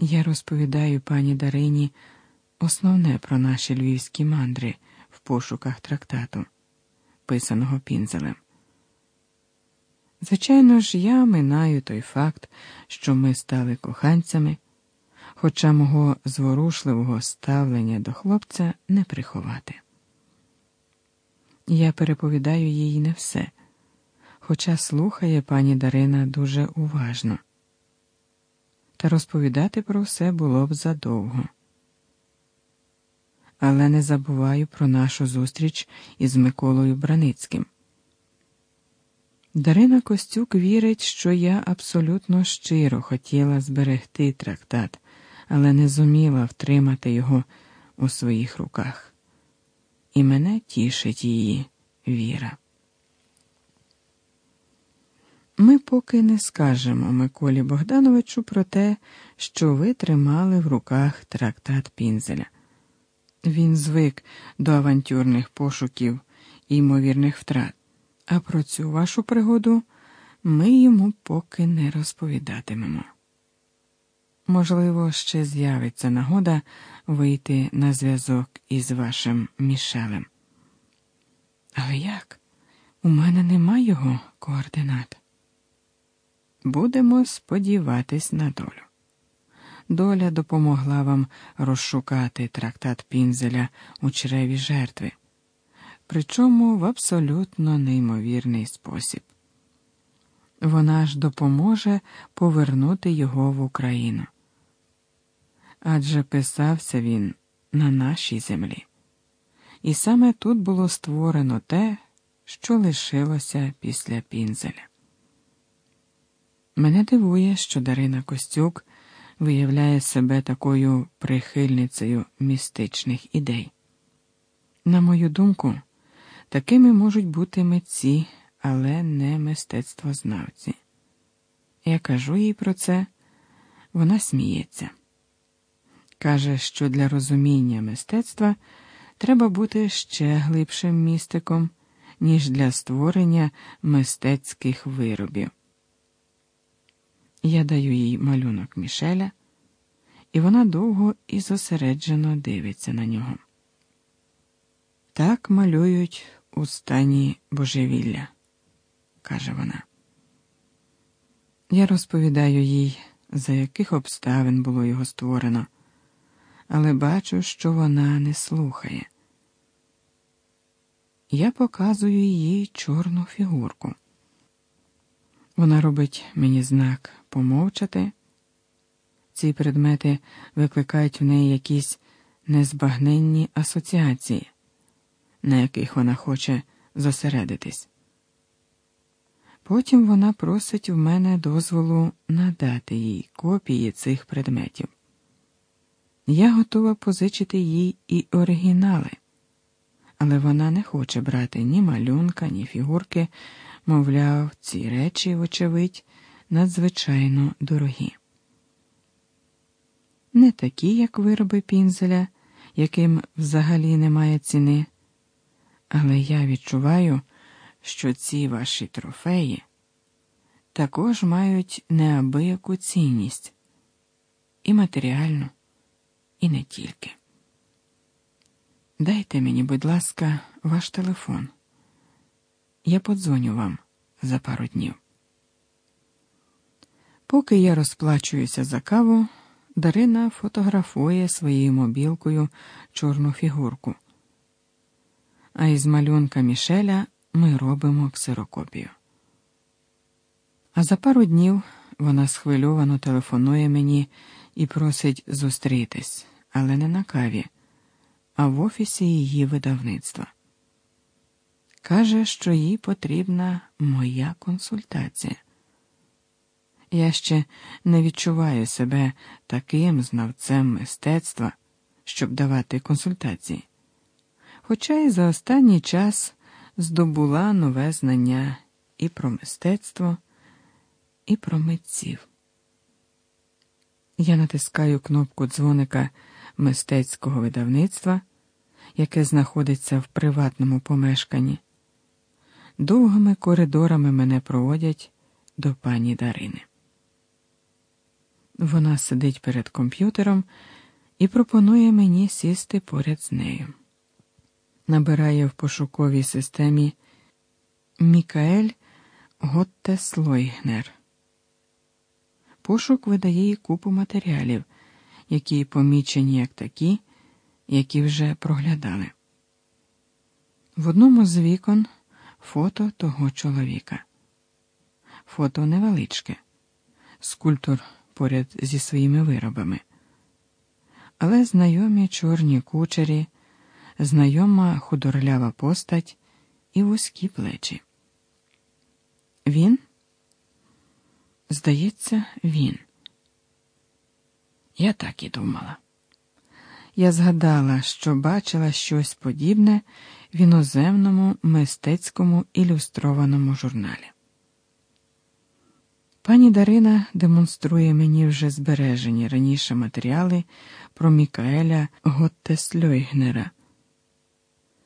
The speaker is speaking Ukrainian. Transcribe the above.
Я розповідаю пані Дарині основне про наші львівські мандри в пошуках трактату, писаного пінзелем. Звичайно ж, я минаю той факт, що ми стали коханцями, хоча мого зворушливого ставлення до хлопця не приховати. Я переповідаю їй не все, хоча слухає пані Дарина дуже уважно. Та розповідати про все було б задовго. Але не забуваю про нашу зустріч із Миколою Браницьким. Дарина Костюк вірить, що я абсолютно щиро хотіла зберегти трактат, але не зуміла втримати його у своїх руках. І мене тішить її віра. Ми поки не скажемо Миколі Богдановичу про те, що ви тримали в руках трактат Пінзеля. Він звик до авантюрних пошуків і ймовірних втрат, а про цю вашу пригоду ми йому поки не розповідатимемо. Можливо, ще з'явиться нагода вийти на зв'язок із вашим Мішелем. Але як? У мене нема його координат. Будемо сподіватись на долю. Доля допомогла вам розшукати трактат Пінзеля у чреві жертви, причому в абсолютно неймовірний спосіб. Вона ж допоможе повернути його в Україну. Адже писався він на нашій землі. І саме тут було створено те, що лишилося після Пінзеля. Мене дивує, що Дарина Костюк виявляє себе такою прихильницею містичних ідей. На мою думку, такими можуть бути митці, але не мистецтвознавці. Я кажу їй про це, вона сміється. Каже, що для розуміння мистецтва треба бути ще глибшим містиком, ніж для створення мистецьких виробів. Я даю їй малюнок Мішеля, і вона довго і зосереджено дивиться на нього. Так малюють у стані божевілля, каже вона. Я розповідаю їй, за яких обставин було його створено, але бачу, що вона не слухає. Я показую їй чорну фігурку. Вона робить мені знак помовчати. Ці предмети викликають в неї якісь незбагненні асоціації, на яких вона хоче зосередитись. Потім вона просить в мене дозволу надати їй копії цих предметів. Я готова позичити їй і оригінали, але вона не хоче брати ні малюнка, ні фігурки, мовляв, ці речі, вочевидь, надзвичайно дорогі. Не такі, як вироби пінзеля, яким взагалі немає ціни, але я відчуваю, що ці ваші трофеї також мають неабияку цінність і матеріальну, і не тільки. Дайте мені, будь ласка, ваш телефон. Я подзвоню вам за пару днів. Поки я розплачуюся за каву, Дарина фотографує своєю мобілкою чорну фігурку. А із малюнка Мішеля ми робимо ксерокопію. А за пару днів вона схвильовано телефонує мені і просить зустрітись, але не на каві, а в офісі її видавництва. Каже, що їй потрібна моя консультація. Я ще не відчуваю себе таким знавцем мистецтва, щоб давати консультації. Хоча і за останній час здобула нове знання і про мистецтво, і про митців. Я натискаю кнопку дзвоника мистецького видавництва, яке знаходиться в приватному помешканні. Довгими коридорами мене проводять до пані Дарини. Вона сидить перед комп'ютером і пропонує мені сісти поряд з нею. Набирає в пошуковій системі Мікаель Готтеслойгнер. Пошук видає їй купу матеріалів, які помічені як такі, які вже проглядали. В одному з вікон фото того чоловіка. Фото невеличке, скульптор поряд зі своїми виробами. Але знайомі чорні кучері, знайома худорлява постать і вузькі плечі. Він? Здається, він. Я так і думала. Я згадала, що бачила щось подібне в іноземному мистецькому ілюстрованому журналі. Пані Дарина демонструє мені вже збережені раніше матеріали про Мікаеля Готтесльойгнера.